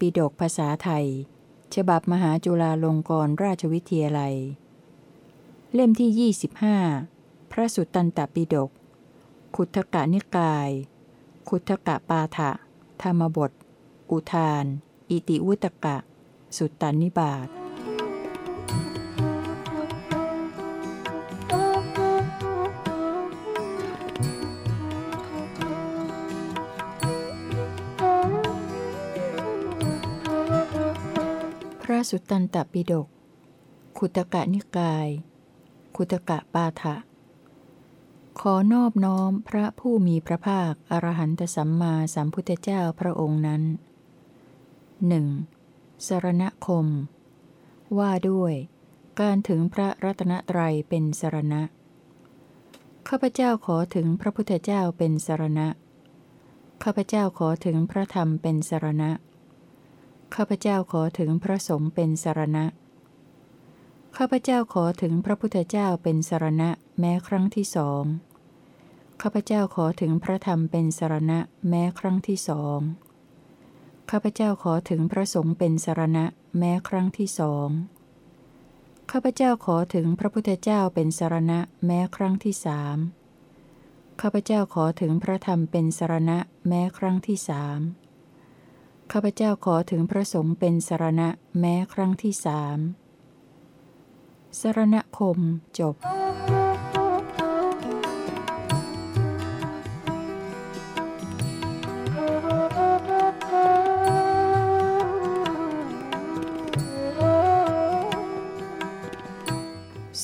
ปิฎกภาษาไทย ฉบับมหาจุฬาลงกรณราชวิทยาลัย เล่มที่ 25 พระสุตตันตปิฎกขุทธกะนิกาย ขุทธกะปาฐะธรรมบท อุทาน อิติวุตกะ สุตตานิบาต สุตตันตปิฎกขุตกะนิกาย ขุตกะปาฐะขอนอบน้อมพระผู้มีพระภาค อรหันตสัมมาสัมพุทธเจ้าพระองค์นั้นหนึ่งสรณคม ว่าด้วย การถึงพระรัตนตรัยเป็นสารณะ ข้าพเจ้าขอถึงพระพุทธเจ้าเป็นสารณะ ข้าพเจ้าขอถึงพระธรรมเป็นสารณะ ข้าพเจ้าขอถึงพระสงฆ์เป็นสรณะ ข้าพเจ้าขอถึงพระพุทธเจ้าเป็นสรณะแม้ครั้งที่สอง ข้าพเจ้าขอถึงพระธรรมเป็นสรณะแม้ครั้งที่สอง ข้าพเจ้าขอถึงพระสงฆ์เป็นสรณะแม้ครั้งที่สอง ข้าพเจ้าขอถึงพระพุทธเจ้าเป็นสรณะแม้ครั้งที่สามข้าพเจ้าขอถึงพระธรรมเป็นสรณะแม้ครั้งที่สาม ข้าพเจ้าขอถึงพระสงฆ์เป็นสารณะแม้ครั้งที่สามสารณคมจบ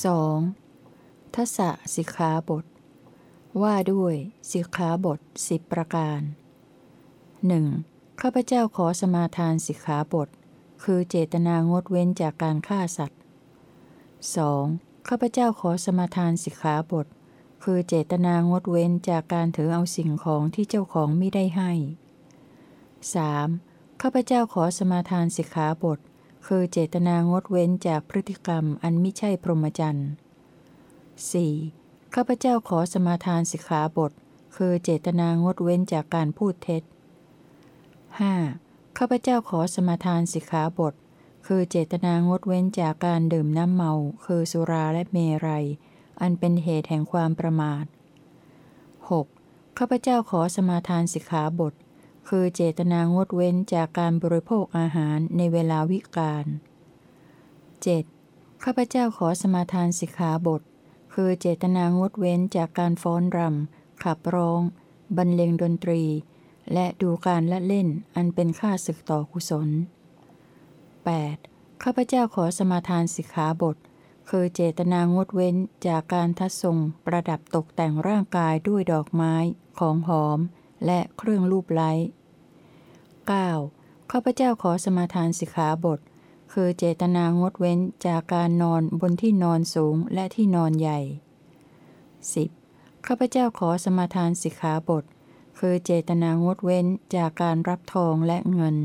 2. ทัศสิกขาบท ว่าด้วยสิกขาบทสิบประการหนึ่ง ข้าพเจ้าขอสมาทานสิกขาบท คือเจตนางดเว้นจากการฆ่าสัตว์ 2. ข้าพเจ้าขอสมาทานสิกขาบท คือเจตนางดเว้นจากการถือเอาสิ่งของที่เจ้าของไม่ได้ให้ 3. ข้าพเจ้าขอสมาทานสิกขาบท คือเจตนางดเว้นจากพฤติกรรมอันไม่ใช่พรหมจรรย์ 4. ข้าพเจ้าขอสมาทานสิกขาบท คือเจตนางดเว้นจากการพูดเท็จ 5. ข้าพเจ้าขอสมาทานสิกขาบท คือเจตนางดเว้นจากการดื่มน้ำเมา คือสุราและเมรัย อันเป็นเหตุแห่งความประมาท 6. ข้าพเจ้าขอสมาทานสิกขาบท คือเจตนางดเว้นจากการบริโภคอาหารในเวลาวิกาล 7. ข้าพเจ้าขอสมาทานสิกขาบท คือเจตนางดเว้นจากการฟ้อนรำขับร้อง บรรเลงดนตรี และดูการละเล่นอันเป็นค่าศึกต่อกุศล 8. ข้าพเจ้าขอสมาทานสิกขาบท คือเจตนางดเว้นจากการทัดทรงประดับตกแต่งร่างกายด้วยดอกไม้ ของหอม และเครื่องรูปไล้ 9. ข้าพเจ้าขอสมาทานสิกขาบท คือเจตนางดเว้นจากการนอนบนที่นอนสูงและที่นอนใหญ่ 10. ข้าพเจ้าขอสมาทานสิกขาบท คือเจตนางดเว้นจากการรับทองและเงิน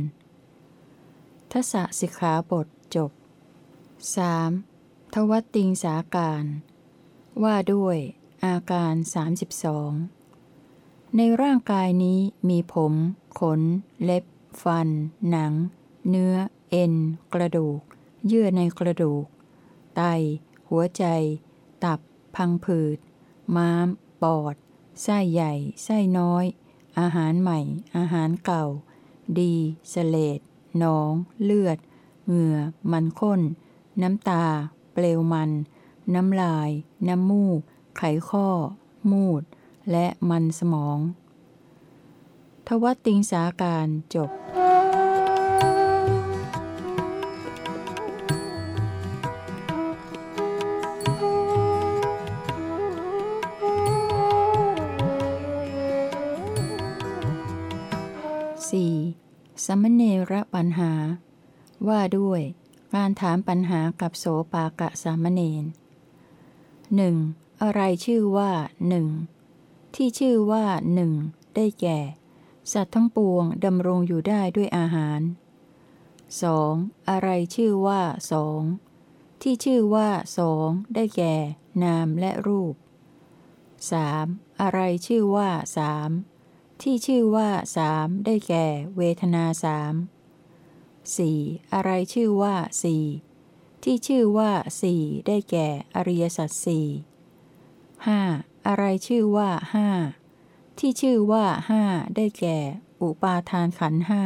ทศสิกขาบทจบ 3. ทวัตติงสาการ ว่าด้วยอาการ 32 ในร่างกายนี้มีผม ขน เล็บ ฟัน หนัง เนื้อ เอ็น กระดูก เยื่อในกระดูก ไต หัวใจ ตับ พังผืด ม้าม ปอด ไส้ใหญ่ ไส้น้อย อาหารใหม่ อาหารเก่า ดีเสเลดหนอง เลือด เหงื่อ มันข้น น้ำตา เปลวมัน น้ำลาย น้ำมูก ไขข้อ มูด และมันสมอง ทวัตติงสาการจบ สมณเณระปัญหา ว่าด้วย การถามปัญหากับโสปากะสามเณรหนึ่งอะไรชื่อว่าหนึ่งที่ชื่อว่าหนึ่งได้แก่ สัตว์ทั้งปวงดำรงอยู่ได้ด้วยอาหาร 2. อะไรชื่อว่าสองที่ชื่อว่าสองได้แก่ นามและรูป 3. อะไรชื่อว่าสาม ที่ชื่อว่าสามได้แก่ เวทนาสาม 4. อะไรชื่อว่าสี่ที่ชื่อว่าสี่ได้แก่อริยสัจสี่ห้าอะไรชื่อว่าห้าที่ชื่อว่าห้าได้แก่ อุปาทานขันห้า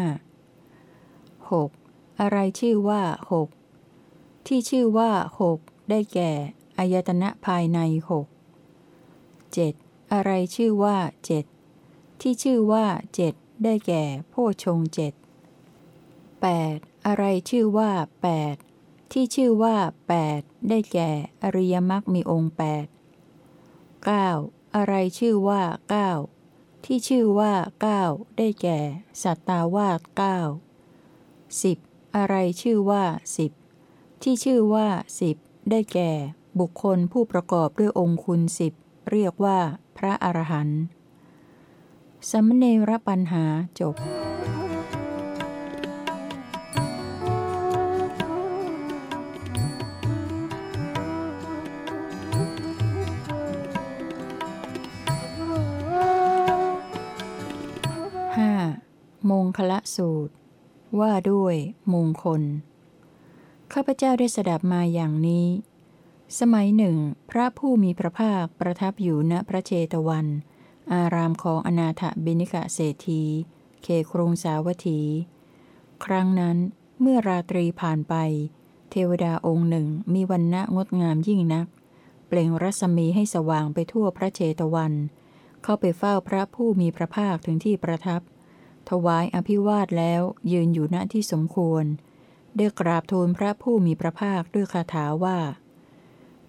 หกอะไรชื่อว่าหกที่ชื่อว่าหกได้แก่อายตนะภายในหกเจ็ดอะไรชื่อว่าเจ็ด ที่ชื่อว่าเจ็ดได้แก่โพชงเจ็ดแปดอะไรชื่อว่าแปดที่ชื่อว่าแปดได้แก่อริยมรรคมีองค์แปดเก้าอะไรชื่อว่าเก้าที่ชื่อว่าเก้าได้แก่สัตตาวาสเก้าสิบอะไรชื่อว่าสิบที่ชื่อว่าสิบได้แก่ บุคคลผู้ประกอบด้วยองคุณสิบเรียกว่า พระอรหันต์ สมเนรปัญหาจบห้ามงคละสูตร ว่าด้วยมงคล ข้าพเจ้าได้สดับมาอย่างนี้ สมัยหนึ่ง พระผู้มีพระภาคประทับอยู่ณพระเชตวัน อารามของอนาถบิณิกะเศรษฐีเขครุงสาวัตถี ครั้งนั้นเมื่อราตรีผ่านไป เทวดาองค์หนึ่งมีวันณะงดงามยิ่งนัก เปล่งรัศมีให้สว่างไปทั่วพระเชตวัน เข้าไปเฝ้าพระผู้มีพระภาคถึงที่ประทับ ถวายอภิวาทแล้วยืนอยู่ณที่สมควร ได้กราบทูลพระผู้มีพระภาคด้วยคาถาว่า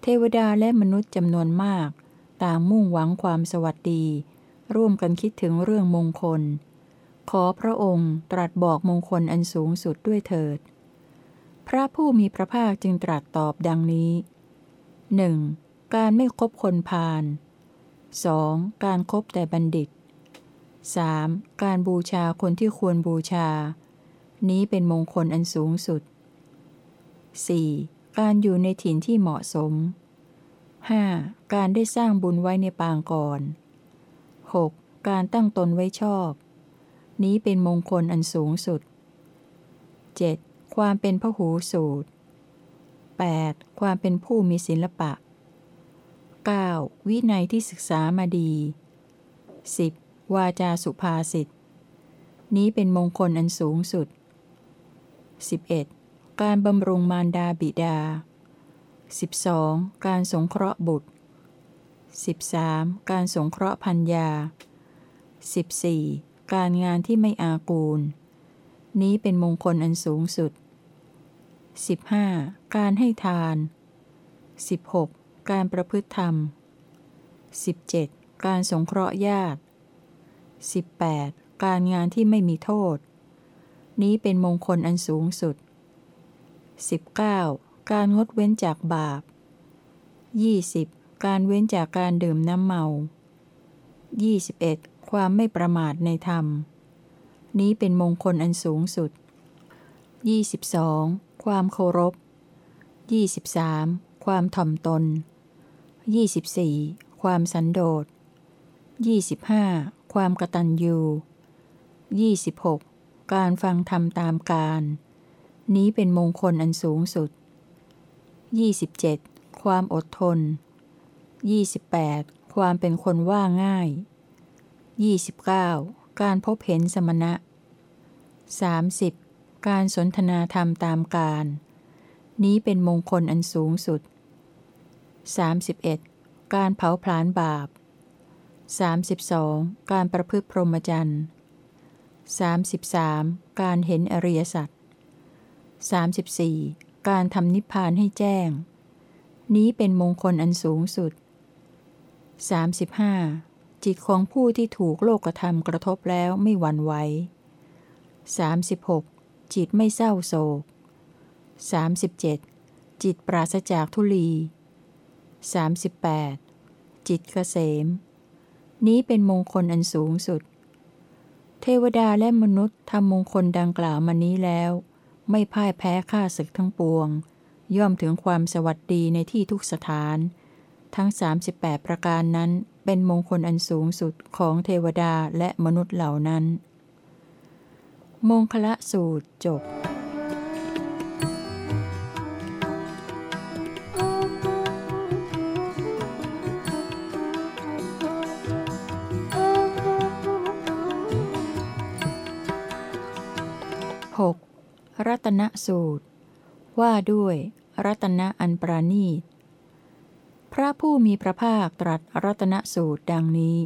เทวดาและมนุษย์จำนวนมาก ต่างมุ่งหวังความสวัสดี ร่วมกันคิดถึงเรื่องมงคล ขอพระองค์ตรัสบอกมงคลอันสูงสุดด้วยเถิด พระผู้มีพระภาคจึงตรัสตอบดังนี้หนึ่งการไม่คบคนพาล 2. การครบแต่บัณฑิต 3. การบูชาคนที่ควรบูชา นี้เป็นมงคลอันสูงสุด 4. การอยู่ในถิ่นที่เหมาะสม 5. การได้สร้างบุญไว้ในปางก่อน 6. การตั้งตนไว้ชอบ นี้เป็นมงคลอันสูงสุด 7. ความเป็นพหูสูตร 8. ความเป็นผู้มีศิลปะ 9. วินัยที่ศึกษามาดี 10. วาจาสุภาษิต นี้เป็นมงคลอันสูงสุด 11. การบำรุงมารดาบิดา 12. การสงเคราะห์บุตร 13. การสงเคราะห์พัญญา 14. การงานที่ไม่อากูล นี้เป็นมงคลอันสูงสุด 15. การให้ทาน 16. การประพฤติธรรม 17. การสงเคราะห์ญาติ 18. การงานที่ไม่มีโทษ นี้เป็นมงคลอันสูงสุด 19. การงดเว้นจากบาป 20. การเว้นจากการดื่มน้ำเมา 21. ความไม่ประมาทในธรรม นี้เป็นมงคลอันสูงสุด 22. ความเคารพ 23. ความถ่อมตน 24. ความสันโดษ 25. ความกตัญญู 26. การฟังธรรมตามการ นี้เป็นมงคลอันสูงสุด 27. ความอดทน 28. ความเป็นคนว่าง่าย 29. การพบเห็นสมณะ 30. การสนทนาธรรมตามการ นี้เป็นมงคลอันสูงสุด 31. การเผาผลาญบาป 32. การประพฤติพรหมจรรย์ 33. การเห็นอริยสัจ 34. การทำนิพพานให้แจ้ง นี้เป็นมงคลอันสูงสุด 35. จิตของผู้ที่ถูกโลกธรรมกระทบแล้วไม่หวั่นไหว 36. จิตไม่เศร้าโศก 37. จิตปราศจากทุลี 38. จิตเกษม นี้เป็นมงคลอันสูงสุด เทวดาและมนุษย์ทำมงคลดังกล่าวมานี้แล้ว ไม่พ่ายแพ้ข้าศึกทั้งปวง ย่อมถึงความสวัสดีในที่ทุกสถาน ทั้ง 38 ประการนั้นเป็นมงคลอันสูงสุดของเทวดาและมนุษย์เหล่านั้น มงคละสูตรจบ 6. รัตนสูตร ว่าด้วย รัตนะอันปราณีต พระผู้มีพระภาคตรัสรัตนสูตรดังนี้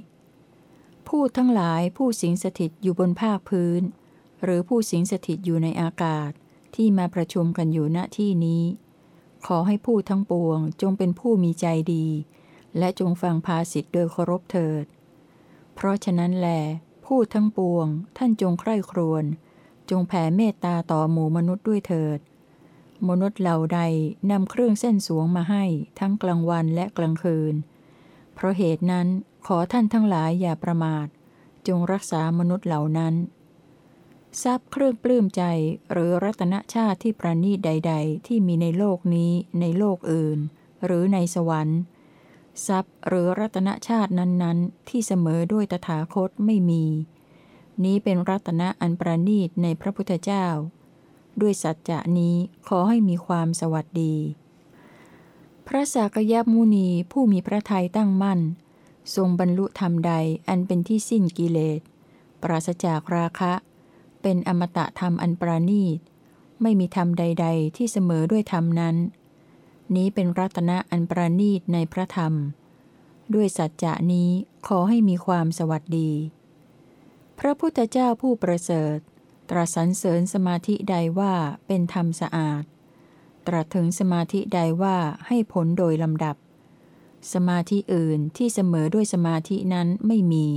ผู้ทั้งหลายผู้สิงสถิตอยู่บนภาคพื้น หรือผู้สิงสถิตอยู่ในอากาศที่มาประชุมกันอยู่ณที่นี้ ขอให้ผู้ทั้งปวงจงเป็นผู้มีใจดี และจงฟังภาสิทธิ์โดยเคารพเถิด เพราะฉะนั้นแล ผู้ทั้งปวงท่านจงใคร่ครวญจงแผ่เมตตาต่อหมู่มนุษย์ด้วยเถิด มนุษย์เหล่าใดนำเครื่องเส้นสวงมาให้ทั้งกลางวันและกลางคืน เพราะเหตุนั้นขอท่านทั้งหลายอย่าประมาท จงรักษามนุษย์เหล่านั้น ทรัพย์เครื่องปลื้มใจหรือรัตนชาติที่ประณีตใด ๆ ที่มีในโลกนี้ในโลกอื่น หรือในสวรรค์ทรัพย์หรือรัตนชาตินั้นๆ ที่เสมอด้วยตถาคตไม่มี นี้เป็นรัตนะอันประณีตในพระพุทธเจ้า ด้วยสัจจะนี้ขอให้มีความสวัสดี พระสากยมุนีผู้มีพระทัยตั้งมั่น ทรงบรรลุธรรมใดอันเป็นที่สิ้นกิเลส ปราศจากราคะ เป็นอมตะธรรมอันประณีต ไม่มีธรรมใด ๆ ที่เสมอด้วยธรรมนั้น นี้เป็นรัตนะอันประณีตในพระธรรม ด้วยสัจจะนี้ขอให้มีความสวัสดี พระพุทธเจ้าผู้ประเสริฐ ตรัสสรรเสริญสมาธิใดว่าเป็นธรรมสะอาด ตรัสถึงสมาธิใดว่าให้ผลโดยลำดับ สมาธิอื่นที่เสมอด้วยสมาธินั้นไม่มี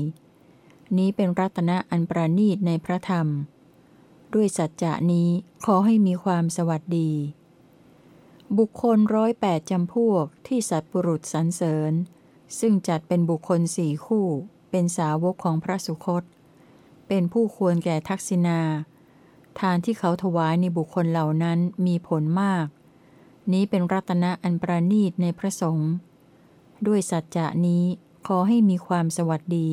นี้เป็นรัตนะอันประณีตในพระธรรม ด้วยสัจจะนี้ขอให้มีความสวัสดี บุคคลร้อยแปดจำพวกที่สัตบุรุษสรรเสริญ ซึ่งจัดเป็นบุคคลสี่คู่ เป็นสาวกของพระสุคต เป็นผู้ควรแก่ทักษิณา ทานที่เขาถวายในบุคคลเหล่านั้นมีผลมาก นี้เป็นรัตนะอันประณีตในพระสงฆ์ด้วยสัจจะนี้ขอให้มีความสวัสดี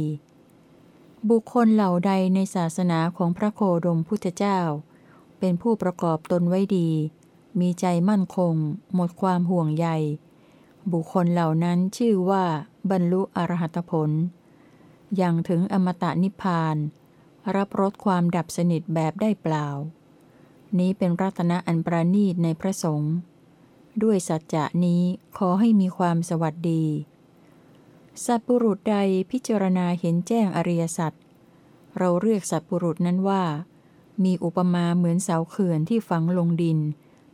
บุคคลเหล่าใดในศาสนาของพระโคดมพุทธเจ้า เป็นผู้ประกอบตนไว้ดี มีใจมั่นคง หมดความห่วงใย บุคคลเหล่านั้นชื่อว่าบรรลุอรหัตผล อย่างถึงอมตะนิพพาน รับรสความดับสนิทแบบได้เปล่า นี้เป็นรัตนะอันประณีตในพระสงฆ์ด้วยสัจจะนี้ขอให้มีความสวัสดี สัตบุรุษใดพิจารณาเห็นแจ้งอริยสัจเราเรียกสัตบุรุษนั้นว่า มีอุปมาเหมือนเสาเขื่อนที่ฝังลงดิน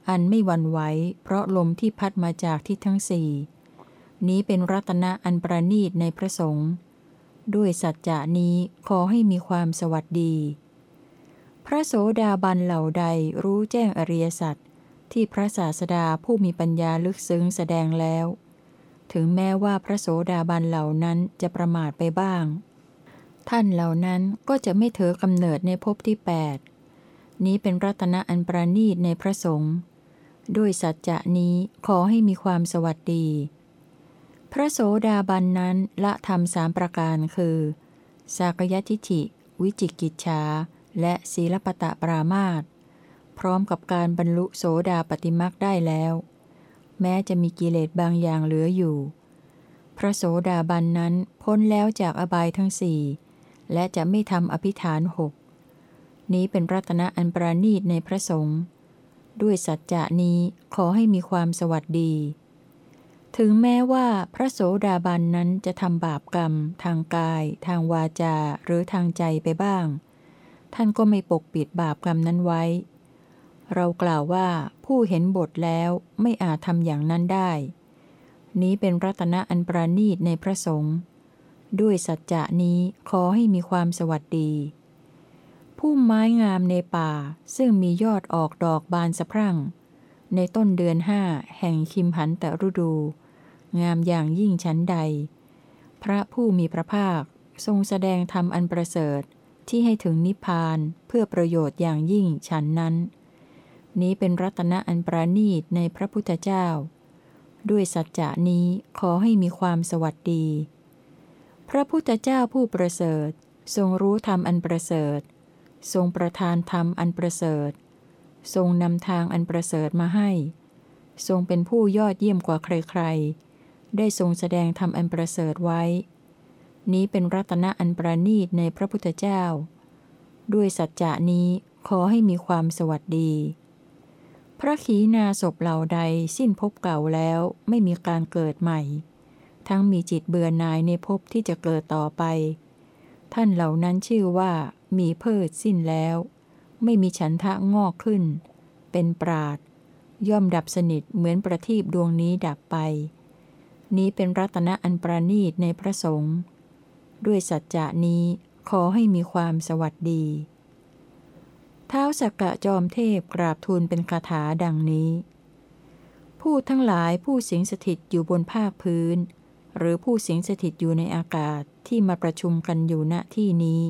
อันไม่วันไหวเพราะลมที่พัดมาจากทิศทั้งสี่นี้เป็นรัตนะอันประณีตในพระสงฆ์ ด้วยสัจจะนี้ขอให้มีความสวัสดี พระโสดาบันเหล่าใดรู้แจ้งอริยสัจที่พระศาสดาผู้มีปัญญาลึกซึ้งแสดงแล้ว ถึงแม้ว่าพระโสดาบันเหล่านั้นจะประมาทไปบ้าง ท่านเหล่านั้นก็จะไม่เถอกำเนิดในภพที่ 8 นี้เป็นรัตนะอันประณีตในพระสงฆ์ด้วยสัจจะนี้ขอให้มีความสวัสดี พระโสดาบันนั้นละธรรมสามประการคือ สากยทิฐิ วิจิกิจชาและศีลปตะปรามาตพร้อมกับการบรรลุโสดาปติมักได้แล้ว แม้จะมีกิเลสบางอย่างเหลืออยู่ พระโสดาบันนั้นพ้นแล้วจากอบายทั้งสี่และจะไม่ทำอภิฐานหกนี้เป็นรัตนะอันประณีตในพระสงฆ์ด้วยสัจจะนี้ขอให้มีความสวัสดี ถึงแม้ว่าพระโสดาบันนั้นจะทำบาปกรรม ทางกาย ทางวาจาหรือทางใจไปบ้าง ท่านก็ไม่ปกปิดบาปกรรมนั้นไว้ เรากล่าวว่าผู้เห็นบทแล้วไม่อาจทำอย่างนั้นได้ นี้เป็นรัตนะอันประณีตในพระสงฆ์ด้วยสัจจะนี้ขอให้มีความสวัสดีพุ่มไม้งามในป่าซึ่งมียอดออกดอกบานสะพรั่ง ในต้นเดือนห้าแห่งคิมหันตฤดู งามอย่างยิ่งชั้นใด พระผู้มีพระภาคทรงแสดงธรรมอันประเสริฐที่ให้ถึงนิพพานเพื่อประโยชน์อย่างยิ่งฉันนั้น นี้เป็นรัตนะอันประณีตในพระพุทธเจ้า ด้วยสัจจะนี้ขอให้มีความสวัสดี พระพุทธเจ้าผู้ประเสริฐทรงรู้ธรรมอันประเสริฐ ทรงประทานธรรมอันประเสริฐ ทรงนำทางอันประเสริฐมาให้ ทรงเป็นผู้ยอดเยี่ยมกว่าใครๆ ได้ทรงแสดงธรรมอันประเสริฐไว้ นี้เป็นรัตนะอันประณีตในพระพุทธเจ้า ด้วยสัจจะนี้ขอให้มีความสวัสดี พระขีณาศพเหล่าใดสิ้นภพเก่าแล้วไม่มีการเกิดใหม่ ทั้งมีจิตเบื่อหน่ายในภพที่จะเกิดต่อไป ท่านเหล่านั้นชื่อว่ามีเพิดสิ้นแล้ว ไม่มีฉันทะงอกขึ้น เป็นปราดย่อมดับสนิทเหมือนประทีปดวงนี้ดับไป นี้เป็นรัตนะอันประณีตในพระสงฆ์ด้วยสัจจะนี้ขอให้มีความสวัสดีเท้าสักกะจอมเทพกราบทูลเป็นคาถาดังนี้ ผู้ทั้งหลายผู้สิงสถิตอยู่บนภาคพื้น หรือผู้สิงสถิตอยู่ในอากาศที่มาประชุมกันอยู่ณที่นี้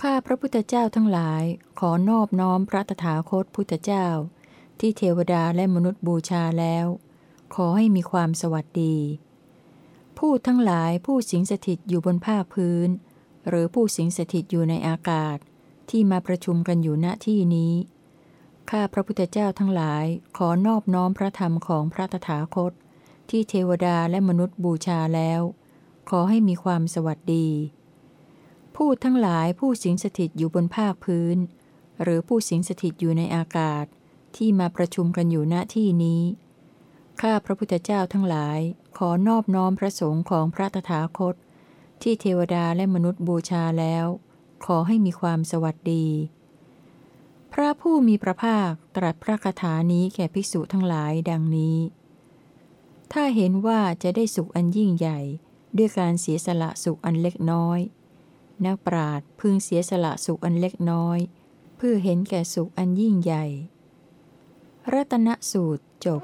ข้าพระพุทธเจ้าทั้งหลายขอนอบน้อมพระตถาคตพุทธเจ้า ที่เทวดาและมนุษย์บูชาแล้ว ขอให้มีความสวัสดี ผู้ทั้งหลายผู้สิงสถิตอยู่บนภาพื้น หรือผู้สิงสถิตอยู่ในอากาศ ที่มาประชุมกันอยู่ณที่นี้ ข้าพระพุทธเจ้าทั้งหลายขอนอบน้อมพระธรรมของพระตถาคต ที่เทวดาและมนุษย์บูชาแล้ว ขอให้มีความสวัสดี ผู้ทั้งหลายผู้สิงสถิตอยู่บนภาคพื้น หรือผู้สิงสถิตอยู่ในอากาศ ที่มาประชุมกันอยู่ณที่นี้ ข้าพระพุทธเจ้าทั้งหลาย ขอนอบน้อมพระสงฆ์ของพระตถาคต ที่เทวดาและมนุษย์บูชาแล้ว ขอให้มีความสวัสดี พระผู้มีพระภาคตรัสพระคาถานี้แก่ภิกษุทั้งหลายดังนี้ ถ้าเห็นว่าจะได้สุขอันยิ่งใหญ่ ด้วยการเสียสละสุขอันเล็กน้อย นักปราดพึงเสียสละสุขอันเล็กน้อย เพื่อเห็นแก่สุขอันยิ่งใหญ่ รัตนสูตร จบ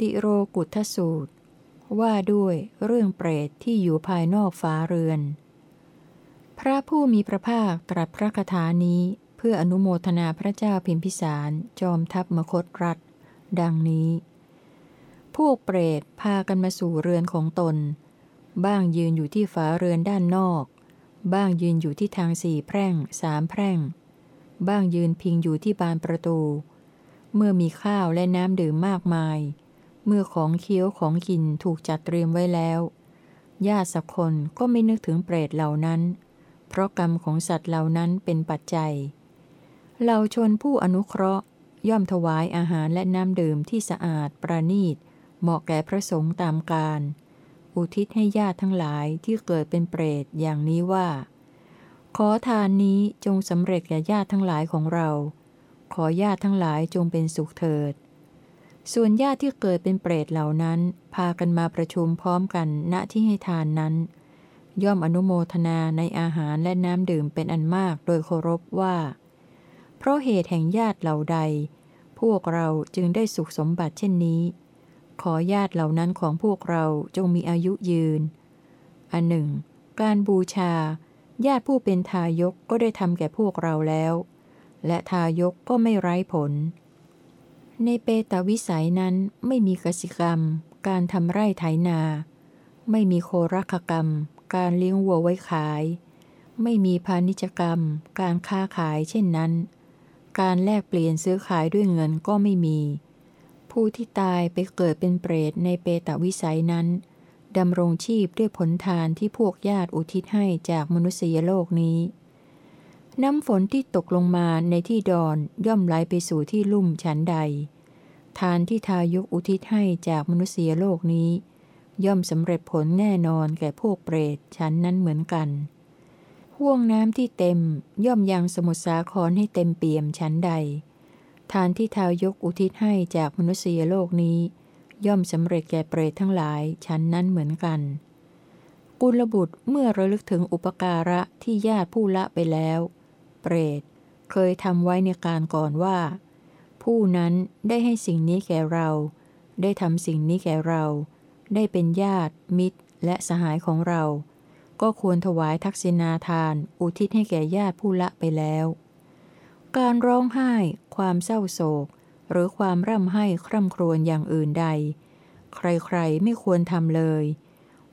ติโรกุทสูตร ว่าด้วยเรื่องเปรตที่อยู่ภายนอกฟ้าเรือน พระผู้มีพระภาคตรัสพระคาถานี้เพื่ออนุโมทนาพระเจ้าพิมพิสารจอมทัพมคตรัฐ ดังนี้ พวกเปรตพากันมาสู่เรือนของตน บ้างยืนอยู่ที่ฝาเรือนด้านนอก บ้างยืนอยู่ที่ทางสี่แพร่งสามแพร่ง บ้างยืนพิงอยู่ที่บานประตู เมื่อมีข้าวและน้ำดื่มมากมาย เมื่อของเคี้ยวของกินถูกจัดเตรียมไว้แล้วญาติสักคนก็ไม่นึกถึงเปรตเหล่านั้น เพราะกรรมของสัตว์เหล่านั้นเป็นปัจจัย เราชนผู้อนุเคราะห์ ย่อมถวายอาหารและน้ำดื่มที่สะอาดประณีต เหมาะแก่พระสงฆ์ตามการ อุทิศให้ญาติทั้งหลายที่เกิดเป็นเปรตอย่างนี้ว่า ขอทานนี้จงสำเร็จแก่ญาติทั้งหลายของเรา ขอญาติทั้งหลายจงเป็นสุขเถิด ส่วนญาติที่เกิดเป็นเปรตเหล่านั้น พากันมาประชุมพร้อมกันณที่ให้ทานนั้น ย่อมอนุโมทนาในอาหารและน้ำดื่มเป็นอันมากโดยเคารพว่า เพราะเหตุแห่งญาติเหล่าใด พวกเราจึงได้สุขสมบัติเช่นนี้ ขอญาติเหล่านั้นของพวกเราจงมีอายุยืน อันหนึ่ง การบูชา ญาติผู้เป็นทายกก็ได้ทำแก่พวกเราแล้ว และทายกก็ไม่ไร้ผล ในเปตวิสัยนั้นไม่มีกสิกรรม การทำไร่ไถนา ไม่มีโครักกรรม การเลี้ยงวัวไว้ขาย ไม่มีพาณิชกรรม การค้าขายเช่นนั้น การแลกเปลี่ยนซื้อขายด้วยเงินก็ไม่มี ผู้ที่ตายไปเกิดเป็นเปรตในเปตวิสัยนั้นดำรงชีพด้วยผลทานที่พวกญาติอุทิศให้จากมนุษยโลกนี้ น้ำฝนที่ตกลงมาในที่ดอนย่อมไหลไปสู่ที่ลุ่มฉันใด ทานที่ทายกอุทิศให้จากมนุษยโลกนี้ ย่อมสำเร็จผลแน่นอนแก่พวกเปรตชั้นนั้นเหมือนกันห่วงน้ำที่เต็มย่อมยังสมุทรสาครให้เต็มเปี่ยมชั้นใด ทานที่ทายกอุทิศให้จากมนุษยโลกนี้ ย่อมสำเร็จแก่เปรตทั้งหลายชั้นนั้นเหมือนกัน กุลบุตรเมื่อระลึกถึงอุปการะที่ญาติผู้ละไปแล้ว เปรตเคยทำไว้ในการก่อนว่า ผู้นั้นได้ให้สิ่งนี้แก่เรา ได้ทำสิ่งนี้แก่เรา ได้เป็นญาติ มิตร และสหายของเรา ก็ควรถวายทักษิณาทาน อุทิศให้แก่ญาติผู้ละไปแล้ว การร้องไห้ ความเศร้าโศก หรือความร่ำไห้คร่ำครวญอย่างอื่นใด ใครๆไม่ควรทำเลย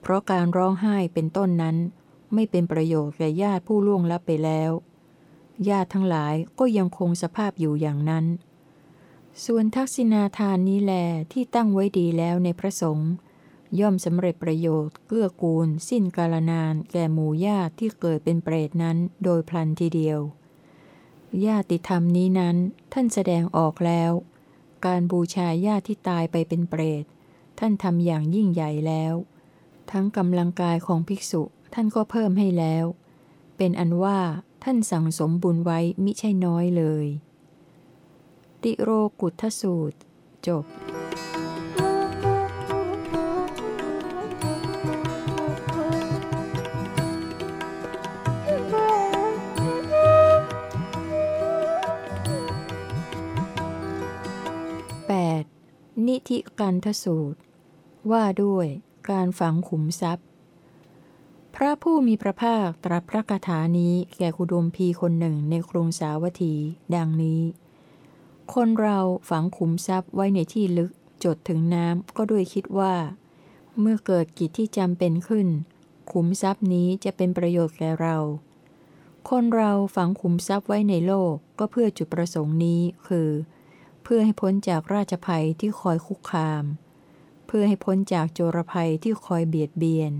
เพราะการร้องไห้เป็นต้นนั้น ไม่เป็นประโยชน์แก่ญาติผู้ล่วงลับไปแล้วญาติทั้งหลายก็ยังคงสภาพอยู่อย่างนั้น ส่วนทักษิณาทานนี้แลที่ตั้งไว้ดีแล้วในพระสงฆ์ย่อมสำเร็จประโยชน์เกื้อกูล สิ้นกาลนาน แก่หมู่ญาติที่เกิดเป็นเปรตนั้นโดยพลันทีเดียว ญาติธรรมนี้นั้น ท่านแสดงออกแล้ว การบูชาญาติที่ตายไปเป็นเปรต ท่านทำอย่างยิ่งใหญ่แล้ว ทั้งกำลังกายของภิกษุท่านก็เพิ่มให้แล้ว เป็นอันว่าท่านสั่งสมบุญไว้มิใช่น้อยเลย ติโรกุทสูตร จบ นิธิกันทสูตร ว่าด้วยการฝังขุมทรัพย์ พระผู้มีพระภาคตรัสพระคาถานี้แก่คุดมพีคนหนึ่งในกรุงสาวัตถี ดังนี้ คนเราฝังขุมทรัพย์ไว้ในที่ลึกจดถึงน้ำก็ด้วยคิดว่า เมื่อเกิดกิจที่จำเป็นขึ้น ขุมทรัพย์นี้จะเป็นประโยชน์แก่เรา คนเราฝังขุมทรัพย์ไว้ในโลกก็เพื่อจุดประสงค์นี้คือ เพื่อให้พ้นจากราชภัยที่คอยคุกคาม เพื่อให้พ้นจากโจรภัยที่คอยเบียดเบียน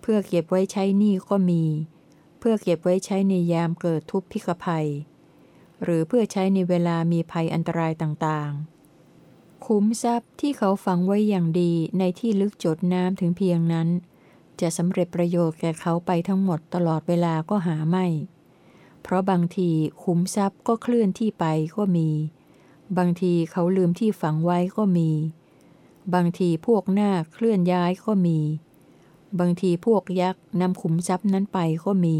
เพื่อเก็บไว้ใช้หนี้ก็มี เพื่อเก็บไว้ใช้ในยามเกิดทุพพิกภัย หรือเพื่อใช้ในเวลามีภัยอันตรายต่างๆ คุ้มทรัพย์ที่เขาฝังไว้อย่างดีในที่ลึกจดน้ำถึงเพียงนั้น จะสำเร็จประโยชน์แก่เขาไปทั้งหมดตลอดเวลาก็หาไม่ เพราะบางทีคุ้มทรัพย์ก็เคลื่อนที่ไปก็มี บางทีเขาลืมที่ฝังไว้ก็มี บางทีพวกหน้าเคลื่อนย้ายก็มี บางทีพวกยักษ์นำขุมทรัพย์นั้นไปก็มี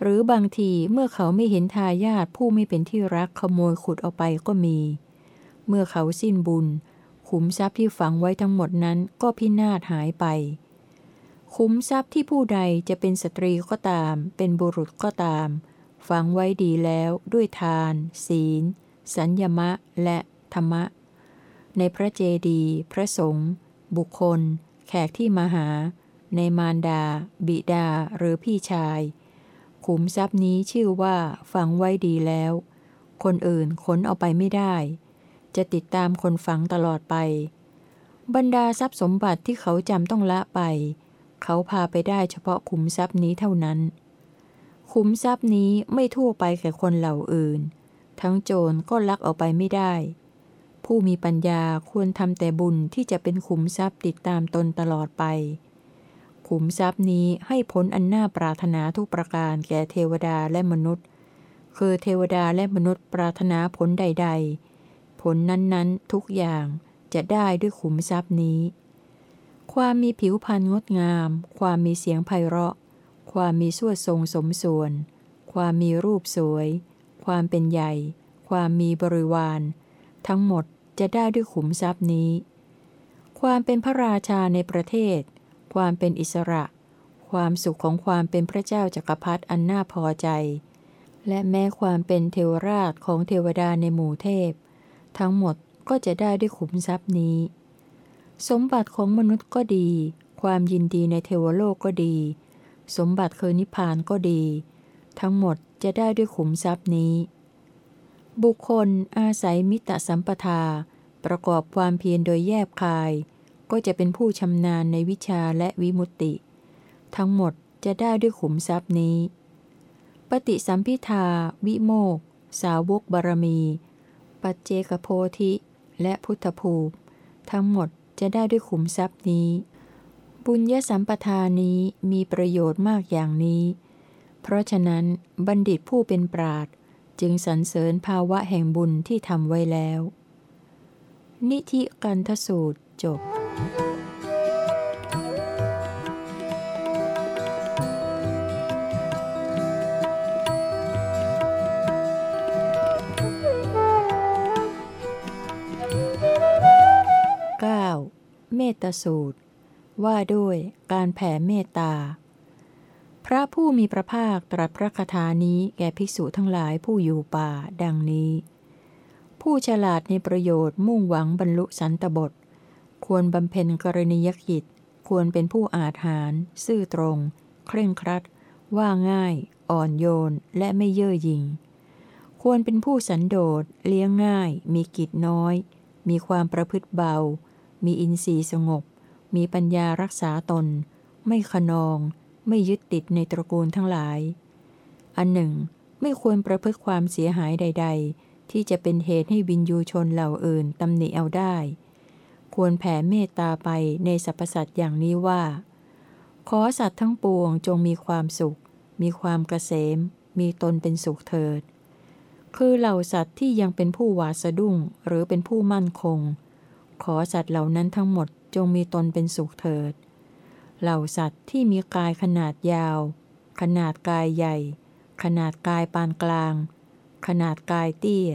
หรือบางทีเมื่อเขาไม่เห็นทายาทผู้ไม่เป็นที่รักขโมยขุดเอาไปก็มี เมื่อเขาสิ้นบุญ ขุมทรัพย์ที่ฝังไว้ทั้งหมดนั้นก็พินาศหายไป ขุมทรัพย์ที่ผู้ใดจะเป็นสตรีก็ตาม เป็นบุรุษก็ตาม ฝังไว้ดีแล้วด้วยทาน ศีล สัญญมะ และธรรมะ ในพระเจดีย์พระสงฆ์บุคคล แขกที่มาหา ในมารดา บิดาหรือพี่ชาย ขุมทรัพย์นี้ชื่อว่าฝังไว้ดีแล้ว คนอื่นขนเอาไปไม่ได้ จะติดตามคนฝังตลอดไป บรรดาทรัพย์สมบัติที่เขาจำต้องละไป เขาพาไปได้เฉพาะขุมทรัพย์นี้เท่านั้น ขุมทรัพย์นี้ไม่ทั่วไปแก่คนเหล่าอื่น ทั้งโจรก็ลักเอาไปไม่ได้ ผู้มีปัญญาควรทำแต่บุญที่จะเป็นขุมทรัพย์ติดตามตนตลอดไป ขุมทรัพย์นี้ให้ผลอันน่าปรารถนาทุกประการแก่เทวดาและมนุษย์ คือเทวดาและมนุษย์ปรารถนาผลใด ๆ ผลนั้นๆทุกอย่างจะได้ด้วยขุมทรัพย์นี้ ความมีผิวพรรณงดงาม ความมีเสียงไพเราะ ความมีสวดทรงสมส่วน ความมีรูปสวย ความเป็นใหญ่ ความมีบริวาร ทั้งหมดจะได้ด้วยขุมทรัพย์นี้ ความเป็นพระราชาในประเทศ ความเป็นอิสระ ความสุขของความเป็นพระเจ้าจักรพรรดิอันน่าพอใจ และแม้ความเป็นเทวราชของเทวดาในหมู่เทพ ทั้งหมดก็จะได้ด้วยขุมทรัพย์นี้ สมบัติของมนุษย์ก็ดี ความยินดีในเทวโลกก็ดี สมบัติคือนิพพานก็ดี ทั้งหมด จะได้ด้วยขุมทรัพย์นี้ บุคคลอาศัยมิตรสัมปทา ประกอบความเพียรโดยแยบคาย ก็จะเป็นผู้ชำนาญในวิชาและวิมุตติ ทั้งหมดจะได้ด้วยขุมทรัพย์นี้ ปฏิสัมพิทา วิโมก สาวกบารมี ปัจเจกโพธิ และพุทธภูมิ ทั้งหมดจะได้ด้วยขุมทรัพย์นี้ บุญยสัมปทานี้มีประโยชน์มากอย่างนี้ เพราะฉะนั้นบัณฑิตผู้เป็นปราดจึงสรรเสริญภาวะแห่งบุญที่ทำไว้แล้ว นิธิกันทสูตรจบเมตสูตร ว่าด้วยการแผ่เมตตา พระผู้มีพระภาคตรัสพระคาถานี้แก่ภิกษุทั้งหลายผู้อยู่ป่า ดังนี้ ผู้ฉลาดในประโยชน์มุ่งหวังบรรลุสันตบท ควรบำเพ็ญกรณียกิจ ควรเป็นผู้อาจหารซื่อตรง เคร่งครัด ว่าง่าย อ่อนโยน และไม่เย่อหยิ่ง ควรเป็นผู้สันโดษ เลี้ยงง่าย มีกิจน้อย มีความประพฤติเบา มีอินทรีย์สงบ มีปัญญารักษาตน ไม่ขนอง ไม่ยึดติดในตระกูลทั้งหลาย อันหนึ่ง ไม่ควรประพฤติความเสียหายใด ๆ ที่จะเป็นเหตุให้วินยูชนเหล่าอื่นตำหนิเอาได้ ควรแผ่เมตตาไปในสรรพสัตว์อย่างนี้ว่า ขอสัตว์ทั้งปวงจงมีความสุข มีความกเกษม มีตนเป็นสุขเถิด คือเหล่าสัตว์ที่ยังเป็นผู้หวาสะดุ้งหรือเป็นผู้มั่นคง ขอสัตว์เหล่านั้นทั้งหมดจงมีตนเป็นสุขเถิด เหล่าสัตว์ที่มีกายขนาดยาว ขนาดกายใหญ่ ขนาดกายปานกลาง ขนาดกายเตี้ย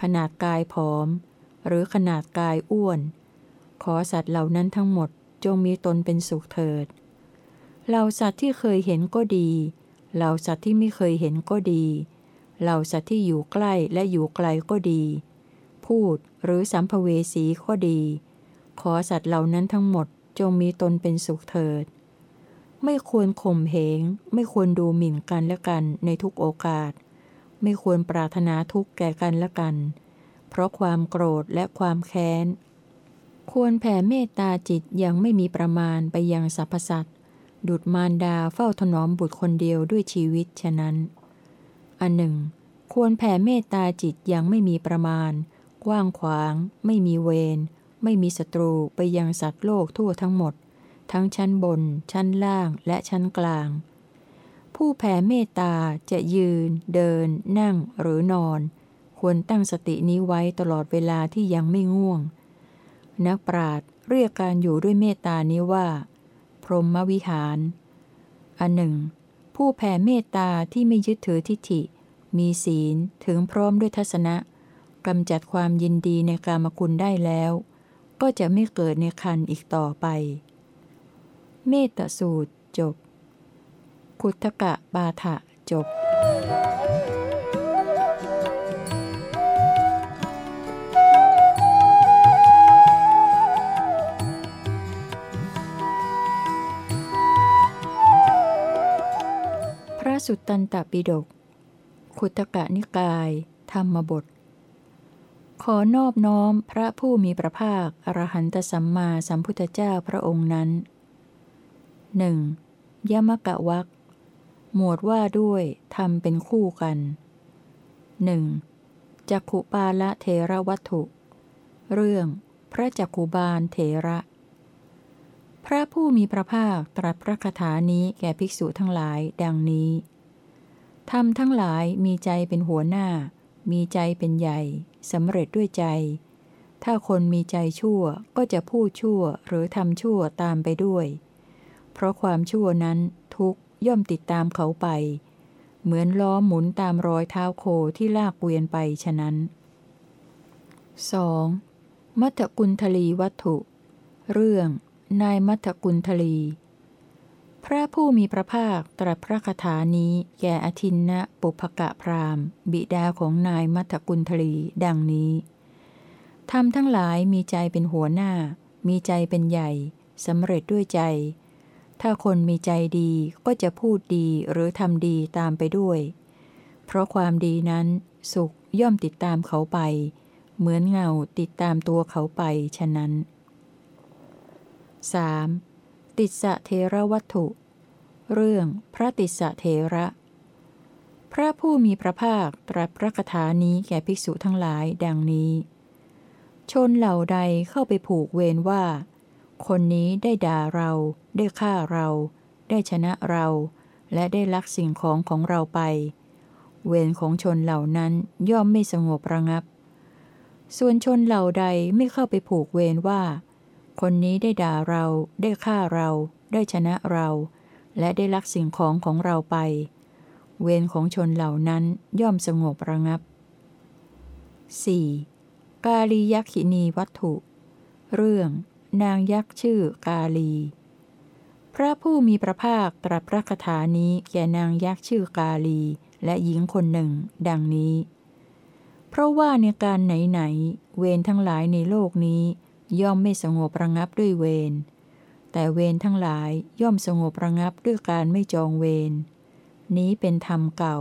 ขนาดกายผอม หรือขนาดกายอ้วน ขอสัตว์เหล่านั้นทั้งหมดจงมีตนเป็นสุขเถิด เหล่าสัตว์ที่เคยเห็นก็ดี เหล่าสัตว์ที่ไม่เคยเห็นก็ดี เหล่าสัตว์ที่อยู่ใกล้และอยู่ไกลก็ดี พูดหรือสัมภเวสีก็ดี ขอสัตว์เหล่านั้นทั้งหมด จงมีตนเป็นสุขเถิด ไม่ควรข่มเหง ไม่ควรดูหมิ่นกันและกันในทุกโอกาส ไม่ควรปรารถนาทุกข์แก่กันและกัน เพราะความโกรธและความแค้น ควรแผ่เมตตาจิตย่างไม่มีประมาณไปยังสรรพสัตว์ดุดมารดาเฝ้าถนอมบุตรคนเดียวด้วยชีวิตฉะนั้น อันหนึ่ง ควรแผ่เมตตาจิตย่างไม่มีประมาณ กว้างขวาง ไม่มีเวร ไม่มีศัตรูไปยังสัตว์โลกทั่วทั้งหมด ทั้งชั้นบน ชั้นล่างและชั้นกลาง ผู้แผ่เมตตาจะยืน เดิน นั่งหรือนอน ควรตั้งสตินี้ไว้ตลอดเวลาที่ยังไม่ง่วง นักปราชญ์เรียกการอยู่ด้วยเมตตานี้ว่า พรหมวิหาร อันหนึ่ง ผู้แผ่เมตตาที่ไม่ยึดถือทิฏฐิ มีศีลถึงพร้อมด้วยทัศนะกำจัดความยินดีในกามคุณได้แล้ว ก็จะไม่เกิดในคันอีกต่อไป เมตสูตรจบคุตกะบาทะจบพระสุตตันตปิฎกขุตกะนิกาย ธรรมบท ขอนอบน้อมพระผู้มีพระภาค อรหันตสัมมาสัมพุทธเจ้าพระองค์นั้นหนึ่งยมกะวักหมวดว่าด้วยทำเป็นคู่กันหนึ่งจักขุปาละเทระวัตถุ เรื่อง พระจักขุบาลเถระ พระผู้มีพระภาคตรัสพระคาถานี้แก่ภิกษุทั้งหลายดังนี้ทำทั้งหลายมีใจเป็นหัวหน้า มีใจเป็นใหญ่ สำเร็จด้วยใจ ถ้าคนมีใจชั่วก็จะพูดชั่วหรือทำชั่วตามไปด้วย เพราะความชั่วนั้นทุกย่อมติดตามเขาไป เหมือนล้อหมุนตามรอยเท้าโคที่ลากเวียนไปฉะนั้น 2. มัตตกุลทลีวัตถุ เรื่อง นายมัตตกุลทลี พระผู้มีพระภาคตรัสพระคาถานี้แก่อทินนะปุพกะพรามบิดาของนายมัตตกุลทลีดังนี้ทำทั้งหลายมีใจเป็นหัวหน้า มีใจเป็นใหญ่สำเร็จด้วยใจ ถ้าคนมีใจดีก็จะพูดดีหรือทำดีตามไปด้วย เพราะความดีนั้นสุขย่อมติดตามเขาไป เหมือนเงาติดตามตัวเขาไปฉะนั้น 3. ติสะเทระวัตถุ เรื่องพระติสะเทระ พระผู้มีพระภาคตรัสพระคาถานี้แก่ภิกษุทั้งหลายดังนี้ ชนเหล่าใดเข้าไปผูกเวรว่า คนนี้ได้ด่าเรา ได้ฆ่าเรา ได้ชนะเรา และได้ลักสิ่งของของเราไป เวรของชนเหล่านั้นย่อมไม่สงบระงับ ส่วนชนเหล่าใดไม่เข้าไปผูกเวรว่า คนนี้ได้ด่าเราได้ฆ่าเรา ได้ชนะเรา และได้ลักสิ่งของของเราไป เวรของชนเหล่านั้นย่อมสงบระงับ 4. กาลียักขินีวัตถุ เรื่องนางยักษ์ชื่อกาลี พระผู้มีพระภาคตรัสพระคาถานี้แก่นางยักษ์ชื่อกาลี และหญิงคนหนึ่ง ดังนี้ เพราะว่าในการไหนๆเวรทั้งหลายในโลกนี้ ย่อมไม่สงบระงับด้วยเวร แต่เวรทั้งหลายย่อมสงบระงับด้วยการไม่จองเวร นี้เป็นธรรมเก่า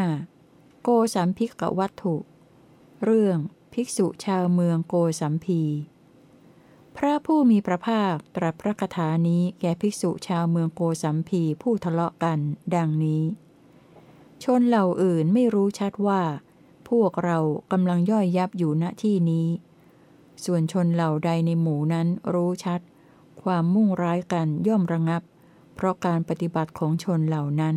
5. โกสัมพิกวัตถุ เรื่องภิกษุชาวเมืองโกสัมพี พระผู้มีพระภาคตรัสพระคาถานี้แก่ภิกษุชาวเมืองโกสัมพีผู้ทะเลาะกัน ดังนี้ ชนเหล่าอื่นไม่รู้ชัดว่า พวกเรากำลังย่อยยับอยู่ณที่นี้ ส่วนชนเหล่าใดในหมู่นั้นรู้ชัด ความมุ่งร้ายกันย่อมระงับ เพราะการปฏิบัติของชนเหล่านั้น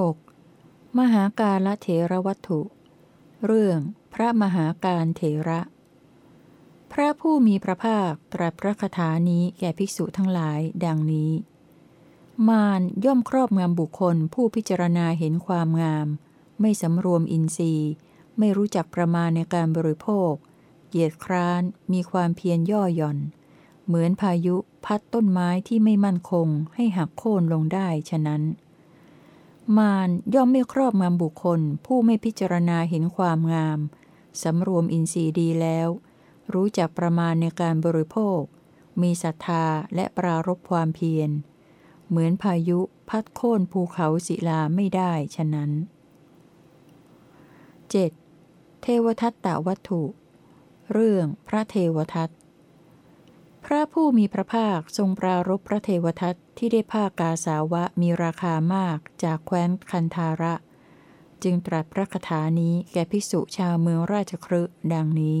6. มหาการละเถระวัตถุ เรื่องพระมหาการเถระ พระผู้มีพระภาคตรัสพระคาถานี้แก่ภิกษุทั้งหลายดังนี้ มารย่อมครอบงำบุคคลผู้พิจารณาเห็นความงาม ไม่สำรวมอินทรีย์ ไม่รู้จักประมาณในการบริโภค เกียจคร้านมีความเพียรย่อหย่อน เหมือนพายุพัดต้นไม้ที่ไม่มั่นคงให้หักโค่นลงได้ฉะนั้น มารย่อมไม่ครอบงำบุคคล ผู้ไม่พิจารณาเห็นความงามสำรวมอินทรีย์ดีแล้ว รู้จักประมาณในการบริโภค มีศรัทธาและปรารบความเพียร เหมือนพายุพัดโค่นภูเขาศิลาไม่ได้ฉะนั้น 7. เทวทัตตวัตถุ เรื่องพระเทวทัต พระผู้มีพระภาคทรงปรารบพระเทวทัตที่ได้ผ้ากาสาวะมีราคามากจากแคว้นคันธาระ จึงตรัสพระคาถานี้แก่ภิกษุชาวเมืองราชครึดังนี้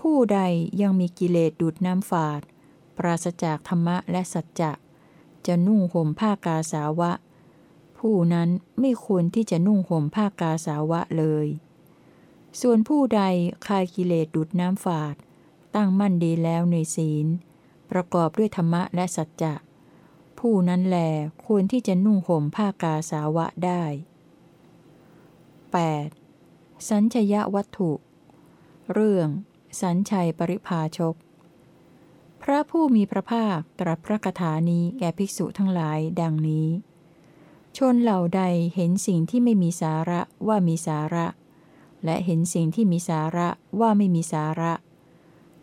ผู้ใดยังมีกิเลสดูดน้ำฝาด ปราศจากธรรมะและสัจจะจะนุ่งห่มผ้ากาสาวะ ผู้นั้นไม่ควรที่จะนุ่งห่มผ้ากาสาวะเลย ส่วนผู้ใดคายกิเลสดูดน้ำฝาด ตั้งมั่นดีแล้วในศีล ประกอบด้วยธรรมะและสัจจะ ผู้นั้นแลควรที่จะนุ่งห่มผ้ากาสาวะได้ 8. สัญชยวัตถุ เรื่อง สัญชัยปริภาชก พระผู้มีพระภาคตรัสพระคาถานี้แก่ภิกษุทั้งหลายดังนี้ ชนเหล่าใดเห็นสิ่งที่ไม่มีสาระว่ามีสาระ และเห็นสิ่งที่มีสาระว่าไม่มีสาระ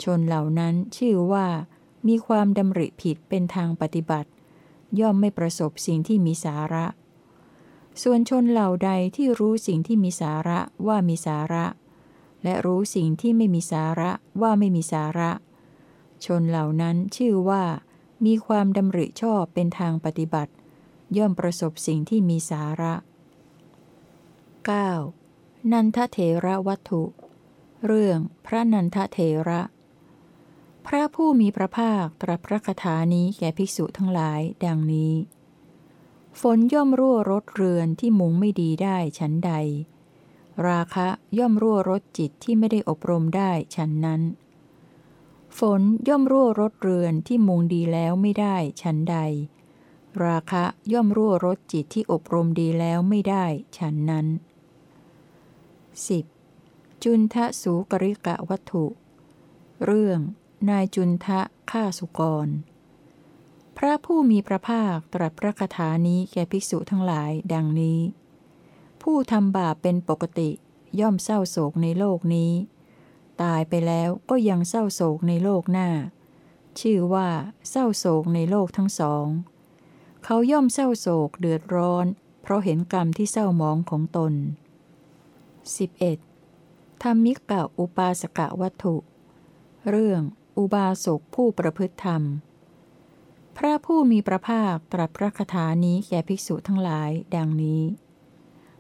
ชนเหล่านั้นชื่อว่า มีความดำริผิดเป็นทางปฏิบัติ ย่อมไม่ประสบสิ่งที่มีสาระ ส่วนชนเหล่าใดที่รู้สิ่งที่มีสาระว่ามีสาระ และรู้สิ่งที่ไม่มีสาระว่าไม่มีสาระ ชนเหล่านั้นชื่อว่า มีความดำริชอบเป็นทางปฏิบัติ ย่อมประสบสิ่งที่มีสาระ 9. นันทเถระวัตถุ เรื่องพระนันทเถระ พระผู้มีพระภาคตรัสพระคาถานี้แก่ภิกษุทั้งหลายดังนี้ ฝนย่อมรั่วรถเรือนที่มุงไม่ดีได้ฉันใด ราคะย่อมรั่วรถจิตที่ไม่ได้อบรมได้ฉันนั้น ฝนย่อมรั่วรถเรือนที่มุงดีแล้วไม่ได้ฉันใด ราคะย่อมรั่วรถจิตที่อบรมดีแล้วไม่ได้ฉันนั้น 10. จุนทะสูกริกะวัตถุ เรื่อง นายจุนทะฆ่าสุกร พระผู้มีพระภาคตรัสพระคาถานี้แก่ภิกษุทั้งหลายดังนี้ ผู้ทำบาปเป็นปกติย่อมเศร้าโศกในโลกนี้ ตายไปแล้วก็ยังเศร้าโศกในโลกหน้า ชื่อว่า เศร้าโศกในโลกทั้งสอง เขาย่อมเศร้าโศกเดือดร้อน เพราะเห็นกรรมที่เศร้ามองของตน 11. ธรรมิกะอุปาสกะวัตถุ เรื่องอุบาสกผู้ประพฤติธรรม พระผู้มีพระภาคตรัสพระคาถานี้แก่ภิกษุทั้งหลายดังนี้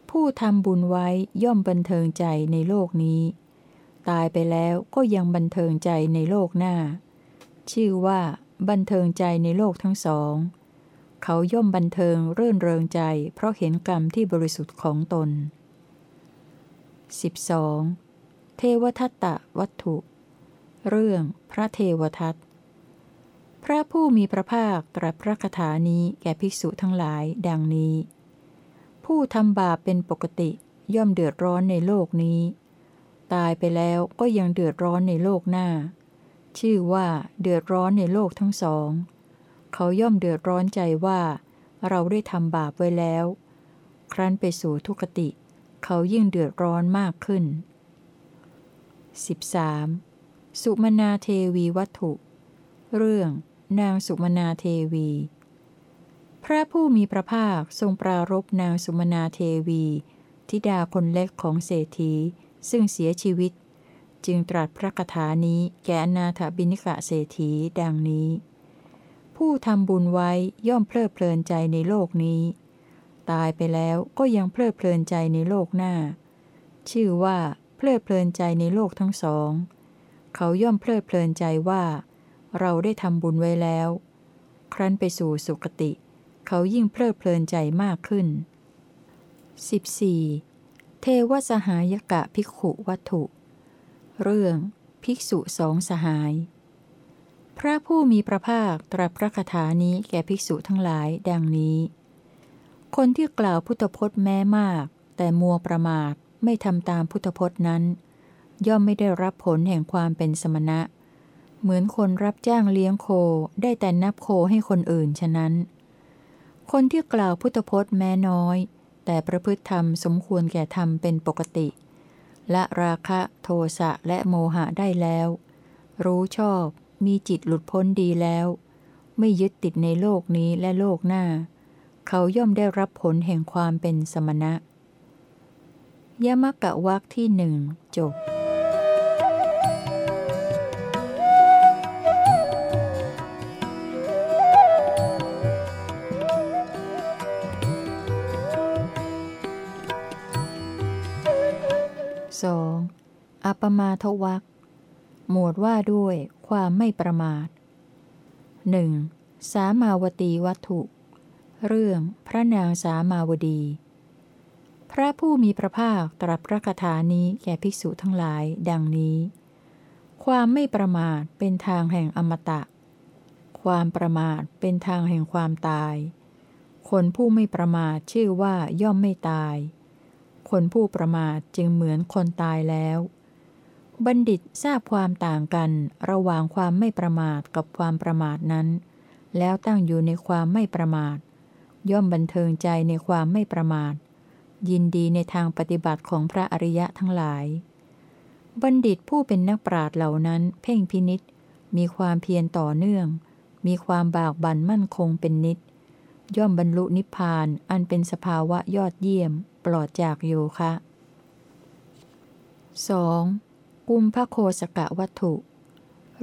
ผู้ทำบุญไว้ย่อมบันเทิงใจในโลกนี้ ตายไปแล้วก็ยังบันเทิงใจในโลกหน้า ชื่อว่าบันเทิงใจในโลกทั้งสอง เขาย่อมบันเทิงเรื่นเริงใจ เพราะเห็นกรรมที่บริสุทธิ์ของตน 12. เทวทัตตวัตถุ เรื่องพระเทวทัตพระผู้มีพระภาคตรัสพระคถานี้แก่ภิกษุทั้งหลายดังนี้ ผู้ทำบาปเป็นปกติย่อมเดือดร้อนในโลกนี้ ตายไปแล้วก็ยังเดือดร้อนในโลกหน้า ชื่อว่าเดือดร้อนในโลกทั้งสอง เขาย่อมเดือดร้อนใจว่า เราได้ทำบาปไว้แล้ว ครั้นไปสู่ทุกติ เขายิ่งเดือดร้อนมากขึ้น 13. สุมนาเทวีวัตถุ เรื่อง นางสุมนาเทวี พระผู้มีพระภาคทรงปรารบนางสุมนาเทวีธิดาคนเล็กของเศรษฐี ซึ่งเสียชีวิต จึงตรัสพระคาถานี้แก่อนาถบิณิกะเศรษฐีดังนี้ ผู้ทำบุญไว้ย่อมเพลิดเพลินใจในโลกนี้ ตายไปแล้วก็ยังเพลิดเพลินใจในโลกหน้า ชื่อว่า เพลิดเพลินใจในโลกทั้งสอง เขาย่อมเพลิดเพลินใจว่า เราได้ทำบุญไว้แล้ว ครั้นไปสู่สุคติ เขายิ่งเพลิดเพลินใจมากขึ้น 14. เทวสหายกะภิกขุวัตถุ เรื่อง ภิกษุสองสหาย พระผู้มีพระภาคตรัสพระคาถานี้แก่ภิกษุทั้งหลายดังนี้ คนที่กล่าวพุทธพจน์แม้มาก แต่มัวประมาทไม่ทำตามพุทธพจน์นั้น ย่อมไม่ได้รับผลแห่งความเป็นสมณะ เหมือนคนรับจ้างเลี้ยงโคได้แต่นับโคให้คนอื่นฉะนั้น คนที่กล่าวพุทธพจน์แม้น้อย แต่ประพฤติธรรมสมควรแก่ธรรมเป็นปกติและราคะโทสะและโมหะได้แล้ว รู้ชอบมีจิตหลุดพ้นดีแล้ว ไม่ยึดติดในโลกนี้และโลกหน้า เขาย่อมได้รับผลแห่งความเป็นสมณะ ยมกะวักที่หนึ่งจบ 2. อัปมาทวักหมวดว่าด้วยความไม่ประมาท 1. สามาวตีวัตถุ เรื่องพระนางสามาวดี พระผู้มีพระภาคตรัสพระคาถานี้แก่ภิกษุทั้งหลาย ดังนี้ ความไม่ประมาทเป็นทางแห่งอมตะ ความประมาทเป็นทางแห่งความตาย คนผู้ไม่ประมาทชื่อว่าย่อมไม่ตาย คนผู้ประมาทจึงเหมือนคนตายแล้ว บัณฑิตทราบความต่างกันระหว่างความไม่ประมาทกับความประมาทนั้นแล้วตั้งอยู่ในความไม่ประมาท ย่อมบันเทิงใจในความไม่ประมาท ยินดีในทางปฏิบัติของพระอริยะทั้งหลาย บัณฑิตผู้เป็นนักปราชญ์เหล่านั้น เพ่งพินิษมีความเพียรต่อเนื่อง มีความบากบั่นมั่นคงเป็นนิด ย่อมบรรลุนิพพานอันเป็นสภาวะยอดเยี่ยม ปลอดจากโยคะ 2. กุมพระโคสกะวัตถุ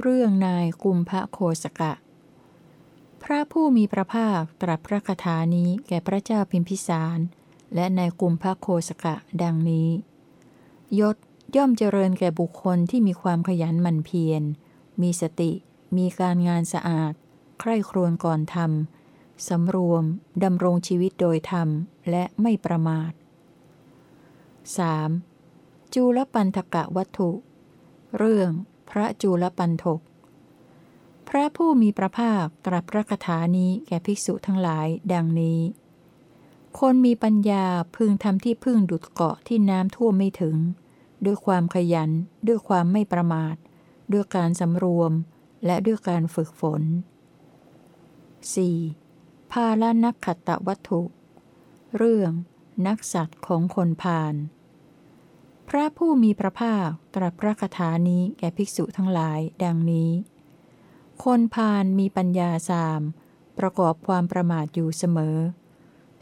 เรื่องนายกุมพระโคสกะ พระผู้มีพระภาคตรัสพระคาถานี้แก่พระเจ้าพิมพิสาร และในายกุมพระโคสกะดังนี้ ยศย่อมเจริญแก่บุคคลที่มีความขยันหมั่นเพียร มีสติ มีการงานสะอาด ใคร่ครวญก่อนทำสำรวม ดำรงชีวิตโดยธรรม และไม่ประมาท 3. จูลปันธกะวัตถุ เรื่อง พระจูลปันทก พระผู้มีพระภาคตรัสพระคาถานี้แก่ภิกษุทั้งหลายดังนี้ คนมีปัญญาพึงทำที่พึ่งดุดเกาะที่น้ำท่วมไม่ถึง ด้วยความขยัน ด้วยความไม่ประมาท ด้วยการสำรวม และด้วยการฝึกฝน 4. ภาลนักขัตตวัตถุ เรื่องนักสัตว์ของคนพาลพระผู้มีพระภาคตรัสพระคาถานี้แก่ภิกษุทั้งหลายดังนี้ คนพาลมีปัญญาสาม ประกอบความประมาทอยู่เสมอ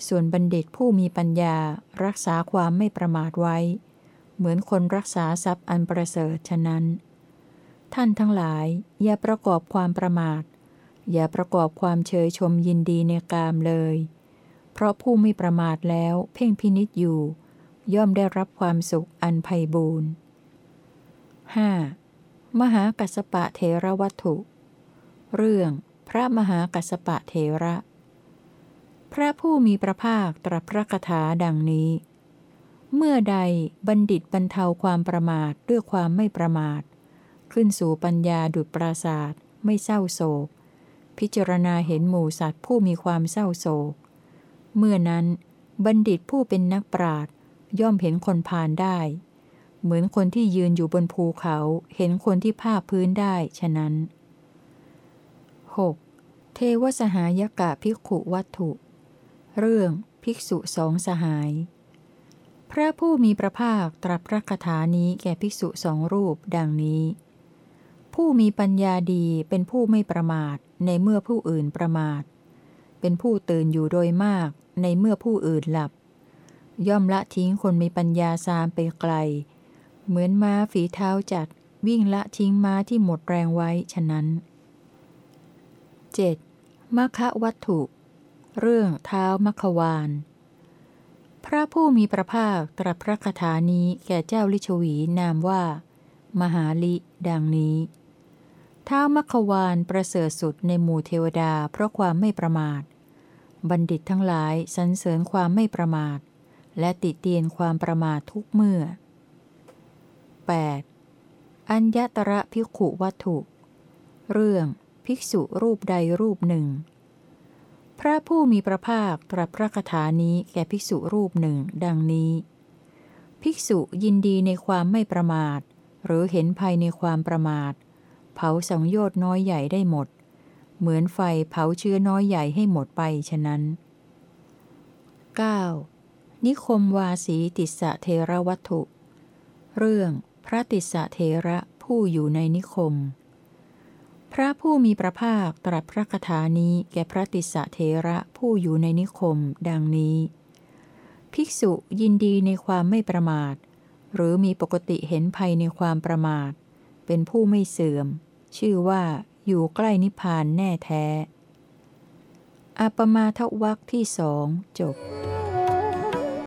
ส่วนบัณฑิตผู้มีปัญญารักษาความไม่ประมาทไว้ เหมือนคนรักษาทรัพย์อันประเสริฐฉะนั้น ท่านทั้งหลายอย่าประกอบความประมาท อย่าประกอบความเชยชมยินดีในกามเลย เพราะผู้ไม่ประมาทแล้วเพ่งพินิษอยู่ ย่อมได้รับความสุขอันไพ่บูรณ์ 5. มหากัสปะเทระวัตถุ เรื่องพระมหากัสปะเทระ พระผู้มีพระภาคตรัสพระคาถาดังนี้ เมื่อใดบัณฑิตบรรเทาความประมาทด้วยความไม่ประมาท ขึ้นสู่ปัญญาดุจปราศาสตร์ไม่เศร้าโศก พิจารณาเห็นหมู่สัตว์ผู้มีความเศร้าโศก เมื่อนั้นบัณฑิตผู้เป็นนักปราดย่อมเห็นคนพานได้ เหมือนคนที่ยืนอยู่บนภูเขาเห็นคนที่ภาคพื้นได้ฉะนั้น 6. เทวสหายกะภิกขุวัตถุ เรื่องภิกษุสองสหาย พระผู้มีพระภาคตรัสพระคาถานี้แก่ภิกษุสองรูปดังนี้ ผู้มีปัญญาดีเป็นผู้ไม่ประมาทในเมื่อผู้อื่นประมาท เป็นผู้ตื่นอยู่โดยมากในเมื่อผู้อื่นหลับ ย่อมละทิ้งคนมีปัญญาซามไปไกล เหมือนม้าฝีเท้าจัดวิ่งละทิ้งม้าที่หมดแรงไว้ฉะนั้น 7. มคะวัตถุ เรื่องเท้ามัควานพระผู้มีพระภาคตรัสพระคาถานี้แก่เจ้าลิชวีนามว่า มหาลิดังนี้เท้ามัควานประเสริฐสุดในหมู่เทวดาเพราะความไม่ประมาท บัณฑิตทั้งหลายสรรเสริญความไม่ประมาท และติเตียนความประมาททุกเมื่อ 8. อัญญตระพิขุวัตถุ เรื่อง ภิกษุรูปใดรูปหนึ่ง พระผู้มีพระภาคตรัสพระคาถานี้แก่ภิกษุรูปหนึ่ง ดังนี้ ภิกษุยินดีในความไม่ประมาท หรือเห็นภัยในความประมาท เผาสังโยชน์น้อยใหญ่ได้หมด เหมือนไฟเผาเชื้อน้อยใหญ่ให้หมดไปฉะนั้น 9. นิคมวาสีติสะเทระวัตถุ เรื่องพระติสะเทระผู้อยู่ในนิคม พระผู้มีพระภาคตรัสพระคาถานี้แก่พระติสะเทระผู้อยู่ในนิคม ดังนี้ ภิกษุยินดีในความไม่ประมาท หรือมีปกติเห็นภัยในความประมาท เป็นผู้ไม่เสื่อม ชื่อว่าอยู่ใกล้นิพพานแน่แท้อปมาทวักที่สองจบ